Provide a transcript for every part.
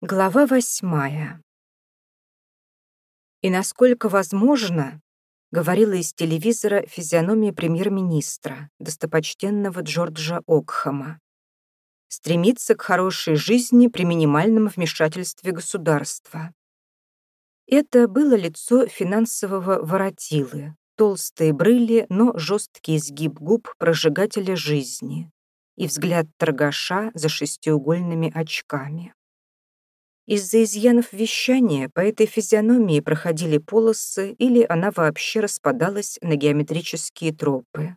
Глава восьмая. И насколько возможно, говорила из телевизора физиономия премьер-министра, достопочтенного Джорджа Окхама, стремиться к хорошей жизни при минимальном вмешательстве государства. Это было лицо финансового воротилы, толстые брыли, но жесткий изгиб губ прожигателя жизни и взгляд торгаша за шестиугольными очками. Из-за изъянов вещания по этой физиономии проходили полосы или она вообще распадалась на геометрические тропы.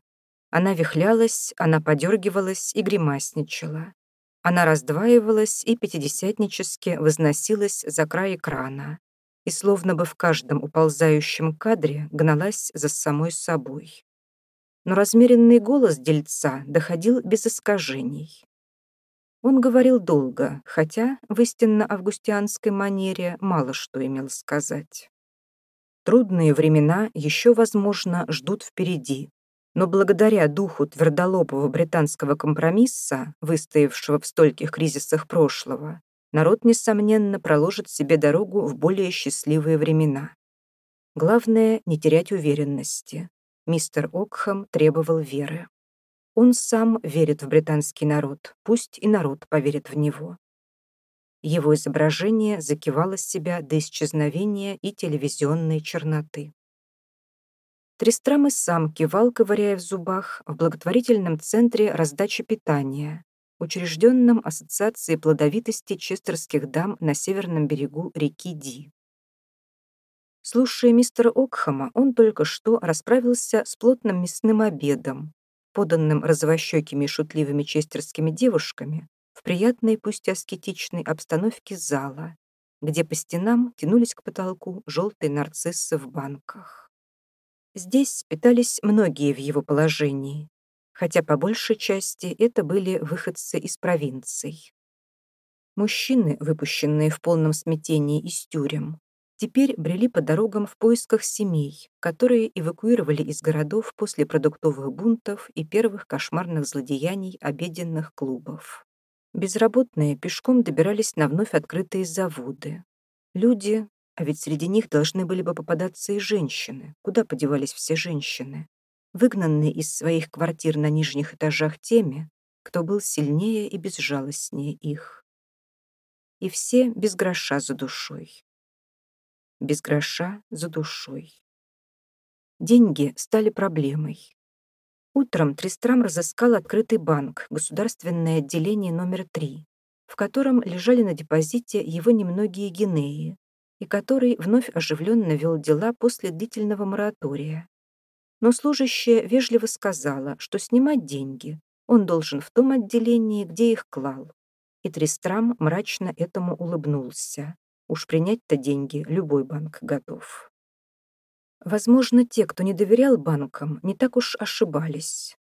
Она вихлялась, она подергивалась и гримасничала. Она раздваивалась и пятидесятнически возносилась за край экрана и словно бы в каждом уползающем кадре гналась за самой собой. Но размеренный голос дельца доходил без искажений. Он говорил долго, хотя в истинно августианской манере мало что имел сказать. Трудные времена еще, возможно, ждут впереди, но благодаря духу твердолобого британского компромисса, выстоявшего в стольких кризисах прошлого, народ, несомненно, проложит себе дорогу в более счастливые времена. Главное — не терять уверенности. Мистер Окхам требовал веры. Он сам верит в британский народ, пусть и народ поверит в него. Его изображение закивало себя до исчезновения и телевизионной черноты. Тристрам и сам кивал, ковыряя в зубах, в благотворительном центре раздачи питания, учрежденном Ассоциацией плодовитости честерских дам на северном берегу реки Ди. Слушая мистера Окхама, он только что расправился с плотным мясным обедом, поданным розовощекими и шутливыми честерскими девушками, в приятной, пусть аскетичной обстановке зала, где по стенам тянулись к потолку желтые нарциссы в банках. Здесь питались многие в его положении, хотя по большей части это были выходцы из провинций. Мужчины, выпущенные в полном смятении из тюрем, теперь брели по дорогам в поисках семей, которые эвакуировали из городов после продуктовых бунтов и первых кошмарных злодеяний обеденных клубов. Безработные пешком добирались на вновь открытые заводы. Люди, а ведь среди них должны были бы попадаться и женщины. Куда подевались все женщины? Выгнанные из своих квартир на нижних этажах теми, кто был сильнее и безжалостнее их. И все без гроша за душой без гроша за душой. Деньги стали проблемой. Утром Тристрам разыскал открытый банк, государственное отделение номер 3, в котором лежали на депозите его немногие гинеи, и который вновь оживленно вел дела после длительного моратория. Но служащая вежливо сказала, что снимать деньги он должен в том отделении, где их клал. И Тристрам мрачно этому улыбнулся. Уж принять-то деньги любой банк готов. Возможно, те, кто не доверял банкам, не так уж ошибались.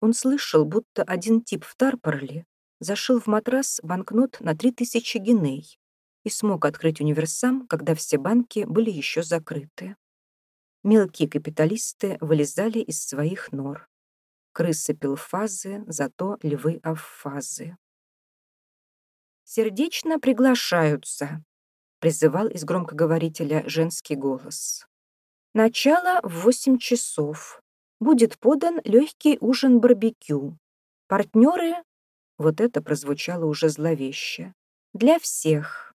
Он слышал, будто один тип в Тарпорле зашил в матрас банкнот на 3000 геней и смог открыть универсам, когда все банки были еще закрыты. Мелкие капиталисты вылезали из своих нор. Крысы пилфазы, зато львы аффазы. «Сердечно приглашаются», призывал из громкоговорителя женский голос. Начало в восемь часов. Будет подан легкий ужин барбекю. Партнеры, вот это прозвучало уже зловеще, для всех.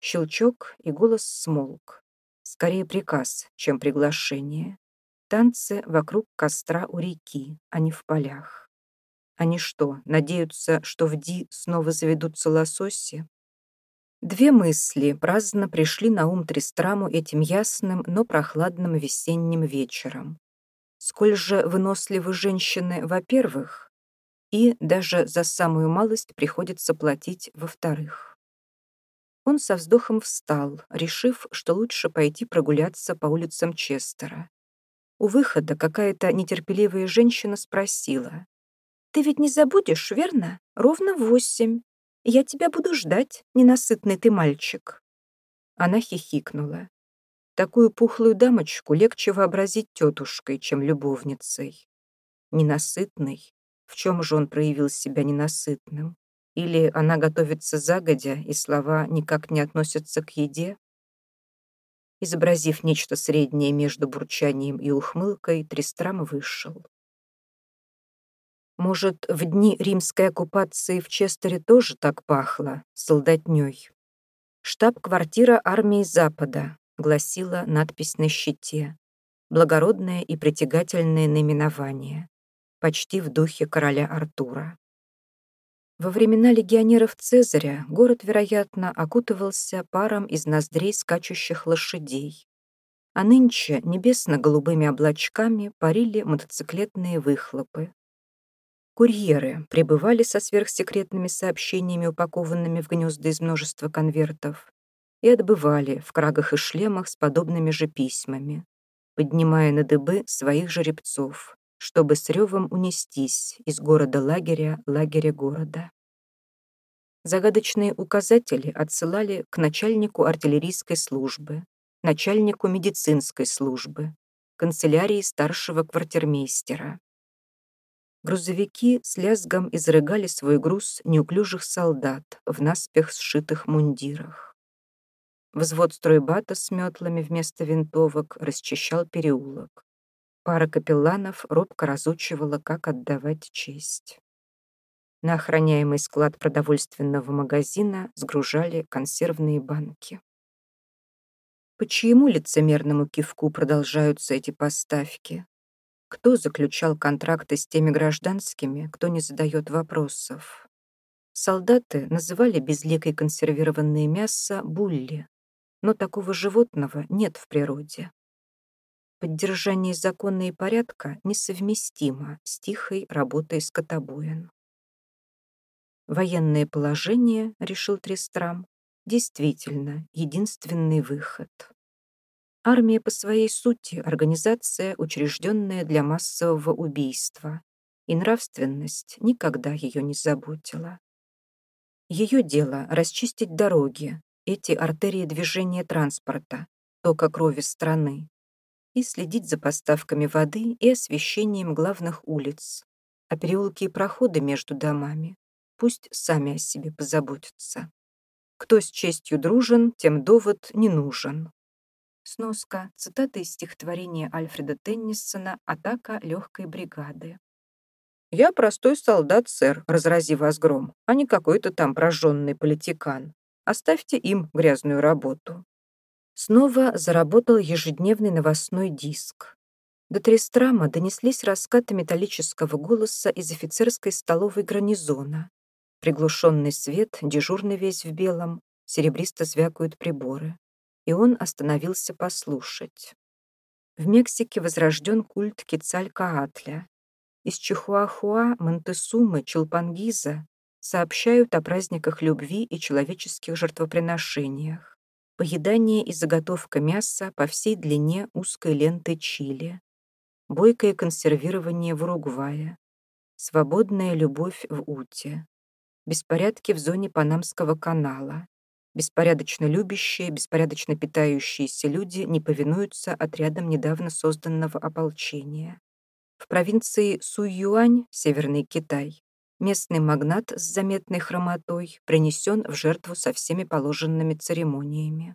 Щелчок и голос смолк. Скорее приказ, чем приглашение. Танцы вокруг костра у реки, а не в полях. Они что, надеются, что в Ди снова заведутся лососи? Две мысли праздно пришли на ум Тристраму этим ясным, но прохладным весенним вечером. Сколь же выносливы женщины, во-первых, и даже за самую малость приходится платить, во-вторых. Он со вздохом встал, решив, что лучше пойти прогуляться по улицам Честера. У выхода какая-то нетерпеливая женщина спросила. «Ты ведь не забудешь, верно? Ровно восемь. Я тебя буду ждать, ненасытный ты мальчик». Она хихикнула. Такую пухлую дамочку легче вообразить тетушкой, чем любовницей. Ненасытный? В чем же он проявил себя ненасытным? Или она готовится загодя, и слова никак не относятся к еде? Изобразив нечто среднее между бурчанием и ухмылкой, Тристрам вышел. Может, в дни римской оккупации в Честере тоже так пахло, солдатней? «Штаб-квартира армии Запада», — гласила надпись на щите. Благородное и притягательное наименование. Почти в духе короля Артура. Во времена легионеров Цезаря город, вероятно, окутывался паром из ноздрей скачущих лошадей. А нынче небесно-голубыми облачками парили мотоциклетные выхлопы. Курьеры прибывали со сверхсекретными сообщениями, упакованными в гнезда из множества конвертов, и отбывали в крагах и шлемах с подобными же письмами, поднимая на дыбы своих жеребцов, чтобы с ревом унестись из города-лагеря лагеря города. Загадочные указатели отсылали к начальнику артиллерийской службы, начальнику медицинской службы, канцелярии старшего квартирмейстера, Грузовики с лязгом изрыгали свой груз неуклюжих солдат в наспех сшитых мундирах. Взвод стройбата с метлами вместо винтовок расчищал переулок. Пара капелланов робко разучивала, как отдавать честь. На охраняемый склад продовольственного магазина сгружали консервные банки. По чьему лицемерному кивку продолжаются эти поставки? Кто заключал контракты с теми гражданскими, кто не задает вопросов? Солдаты называли безликой консервированное мясо булли, но такого животного нет в природе. Поддержание закона и порядка несовместимо с тихой работой скотобоин. Военное положение, решил Трестрам, действительно единственный выход. Армия по своей сути — организация, учрежденная для массового убийства, и нравственность никогда ее не заботила. Ее дело — расчистить дороги, эти артерии движения транспорта, тока крови страны, и следить за поставками воды и освещением главных улиц, а переулки и проходы между домами пусть сами о себе позаботятся. Кто с честью дружен, тем довод не нужен. Сноска. Цитата из стихотворения Альфреда Теннисона «Атака легкой бригады». «Я простой солдат, сэр, разрази вас гром, а не какой-то там прожженный политикан. Оставьте им грязную работу». Снова заработал ежедневный новостной диск. До Трестрама донеслись раскаты металлического голоса из офицерской столовой гарнизона. Приглушенный свет, дежурный весь в белом, серебристо звякают приборы и он остановился послушать. В Мексике возрожден культ Кецалькаатля. Из Чихуахуа, Монтесумы, Чулпангиза сообщают о праздниках любви и человеческих жертвоприношениях. Поедание и заготовка мяса по всей длине узкой ленты Чили. Бойкое консервирование в Уругвае. Свободная любовь в Уте. Беспорядки в зоне Панамского канала. Беспорядочно любящие, беспорядочно питающиеся люди не повинуются отрядам недавно созданного ополчения. В провинции Суюань, Северный Китай, местный магнат с заметной хромотой принесен в жертву со всеми положенными церемониями.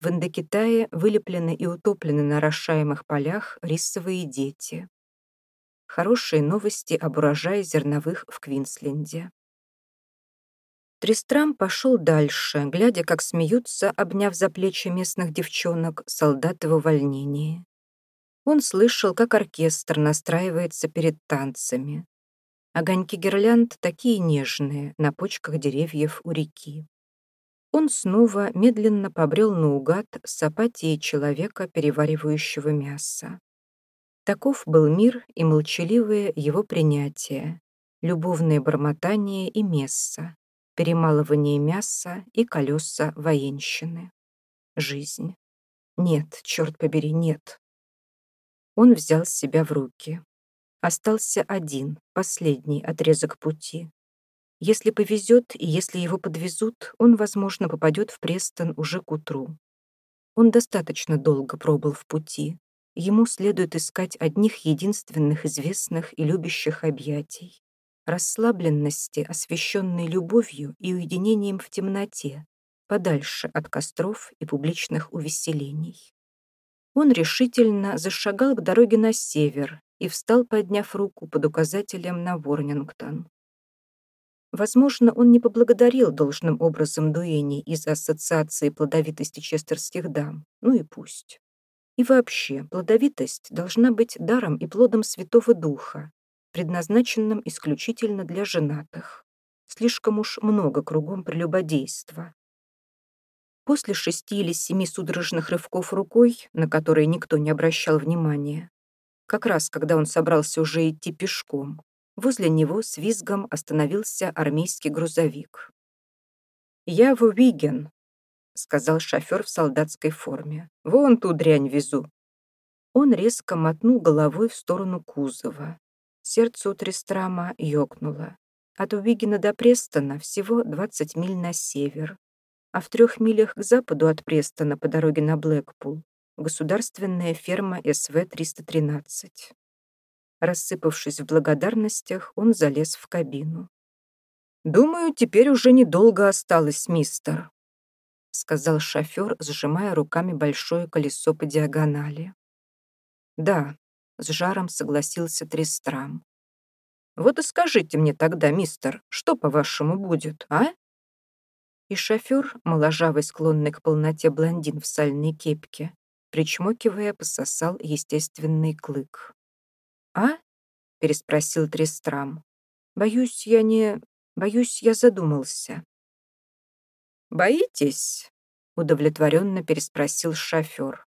В Индокитае вылеплены и утоплены на орошаемых полях рисовые дети. Хорошие новости об урожае зерновых в Квинсленде. Тристрам пошел дальше, глядя, как смеются, обняв за плечи местных девчонок, солдаты в увольнении. Он слышал, как оркестр настраивается перед танцами. Огоньки гирлянд такие нежные, на почках деревьев у реки. Он снова медленно побрел наугад с апатией человека, переваривающего мясо. Таков был мир и молчаливое его принятие, любовное бормотание и месса, перемалывание мяса и колеса военщины. Жизнь. Нет, черт побери, нет. Он взял себя в руки. Остался один, последний отрезок пути. Если повезет и если его подвезут, он, возможно, попадет в Престон уже к утру. Он достаточно долго пробыл в пути. Ему следует искать одних единственных известных и любящих объятий. Расслабленности, освещенной любовью и уединением в темноте, подальше от костров и публичных увеселений. Он решительно зашагал к дороге на север и встал, подняв руку под указателем на Ворнингтон. Возможно, он не поблагодарил должным образом Дуэни из Ассоциации плодовитости честерских дам, ну и пусть. И вообще, плодовитость должна быть даром и плодом Святого Духа, предназначенным исключительно для женатых. Слишком уж много кругом прелюбодейства. После шести или семи судорожных рывков рукой, на которые никто не обращал внимания, как раз когда он собрался уже идти пешком, возле него с визгом остановился армейский грузовик. «Я в Уиген», — сказал шофер в солдатской форме. «Вон ту дрянь везу». Он резко мотнул головой в сторону кузова. Сердце у Трестрама ёкнуло. От Уигена до Престона всего 20 миль на север, а в трех милях к западу от Престона по дороге на Блэкпул государственная ферма СВ-313. Рассыпавшись в благодарностях, он залез в кабину. «Думаю, теперь уже недолго осталось, мистер», — сказал шофер, сжимая руками большое колесо по диагонали. «Да, с жаром согласился Тристрам. «Вот и скажите мне тогда, мистер, что, по-вашему, будет, а?» И шофер, моложавый, склонный к полноте блондин в сальной кепке, причмокивая, пососал естественный клык. «А?» — переспросил Тристрам. «Боюсь, я не... Боюсь, я задумался». «Боитесь?» — удовлетворенно переспросил шофер.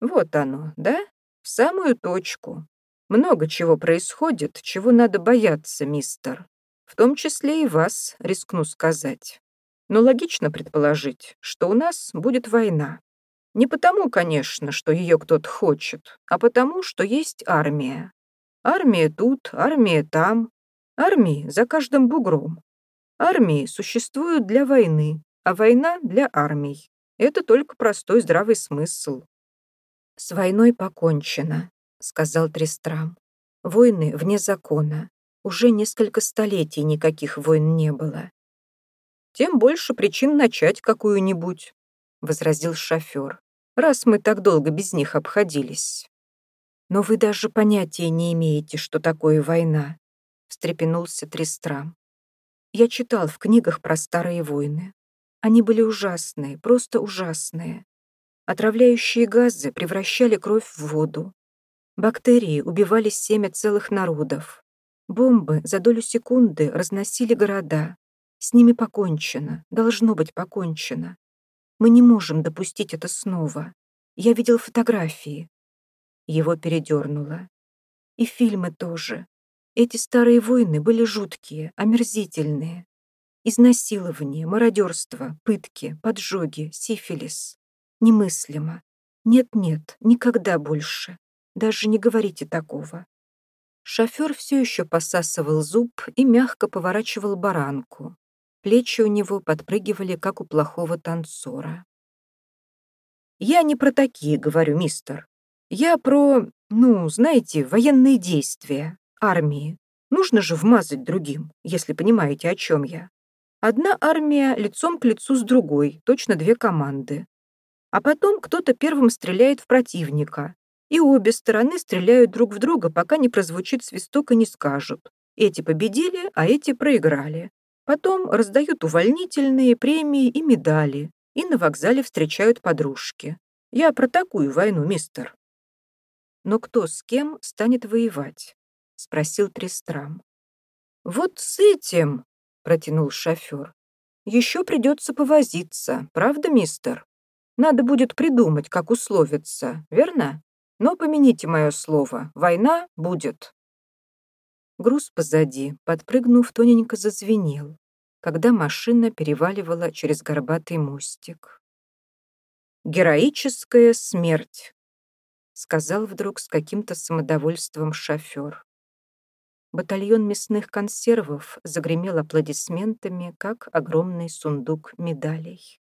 «Вот оно, да? В самую точку. Много чего происходит, чего надо бояться, мистер. В том числе и вас, рискну сказать. Но логично предположить, что у нас будет война. Не потому, конечно, что ее кто-то хочет, а потому, что есть армия. Армия тут, армия там. Армии за каждым бугром. Армии существуют для войны, а война для армий. Это только простой здравый смысл. «С войной покончено», — сказал Трестрам. «Войны вне закона. Уже несколько столетий никаких войн не было». «Тем больше причин начать какую-нибудь», — возразил шофер, «раз мы так долго без них обходились». «Но вы даже понятия не имеете, что такое война», — встрепенулся Трестрам. «Я читал в книгах про старые войны. Они были ужасные, просто ужасные. Отравляющие газы превращали кровь в воду. Бактерии убивали семя целых народов. Бомбы за долю секунды разносили города. С ними покончено, должно быть покончено. Мы не можем допустить это снова. Я видел фотографии. Его передернуло. И фильмы тоже. Эти старые войны были жуткие, омерзительные. Изнасилование, мародерство, пытки, поджоги, сифилис. Немыслимо. Нет-нет, никогда больше. Даже не говорите такого. Шофер все еще посасывал зуб и мягко поворачивал баранку. Плечи у него подпрыгивали, как у плохого танцора. «Я не про такие, говорю, мистер. Я про, ну, знаете, военные действия, армии. Нужно же вмазать другим, если понимаете, о чем я. Одна армия лицом к лицу с другой, точно две команды. А потом кто-то первым стреляет в противника, и обе стороны стреляют друг в друга, пока не прозвучит свисток и не скажут. Эти победили, а эти проиграли. Потом раздают увольнительные премии и медали, и на вокзале встречают подружки. Я про такую войну, мистер. Но кто с кем станет воевать? Спросил Трестрам. Вот с этим, протянул шофер. Еще придется повозиться, правда, мистер? Надо будет придумать, как условиться, верно? Но помяните мое слово, война будет. Груз позади, подпрыгнув, тоненько зазвенел, когда машина переваливала через горбатый мостик. «Героическая смерть», — сказал вдруг с каким-то самодовольством шофер. Батальон мясных консервов загремел аплодисментами, как огромный сундук медалей.